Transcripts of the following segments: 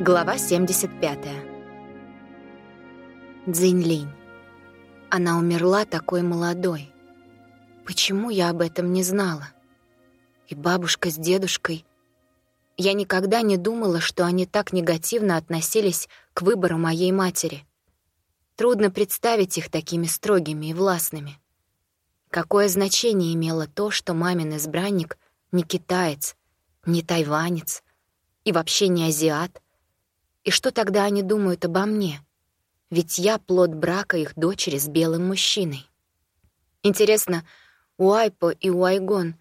Глава 75. Цзиньлинь. Она умерла такой молодой. Почему я об этом не знала? И бабушка с дедушкой. Я никогда не думала, что они так негативно относились к выбору моей матери. Трудно представить их такими строгими и властными. Какое значение имело то, что мамин избранник не китаец, не тайванец и вообще не азиат — и что тогда они думают обо мне? Ведь я плод брака их дочери с белым мужчиной. Интересно, Уайпо и Уайгон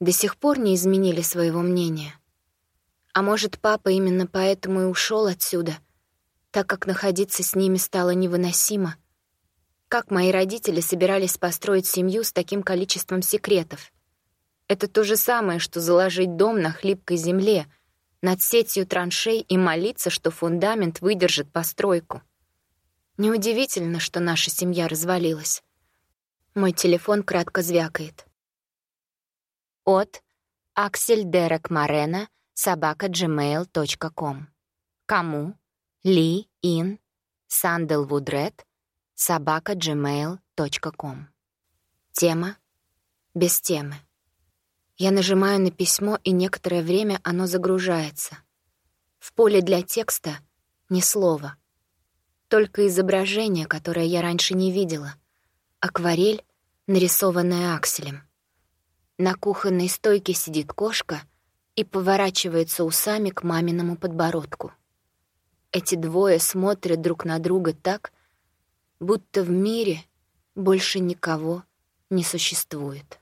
до сих пор не изменили своего мнения? А может, папа именно поэтому и ушел отсюда, так как находиться с ними стало невыносимо? Как мои родители собирались построить семью с таким количеством секретов? Это то же самое, что заложить дом на хлипкой земле — над сетью траншей и молиться, что фундамент выдержит постройку. Неудивительно, что наша семья развалилась. Мой телефон кратко звякает. От Аксель Дерек Марена собака gmail.com Кому? Ли Ин Санделвудред собака gmail.com Тема? Без темы. Я нажимаю на письмо, и некоторое время оно загружается. В поле для текста ни слова. Только изображение, которое я раньше не видела. Акварель, нарисованная акселем. На кухонной стойке сидит кошка и поворачивается усами к маминому подбородку. Эти двое смотрят друг на друга так, будто в мире больше никого не существует.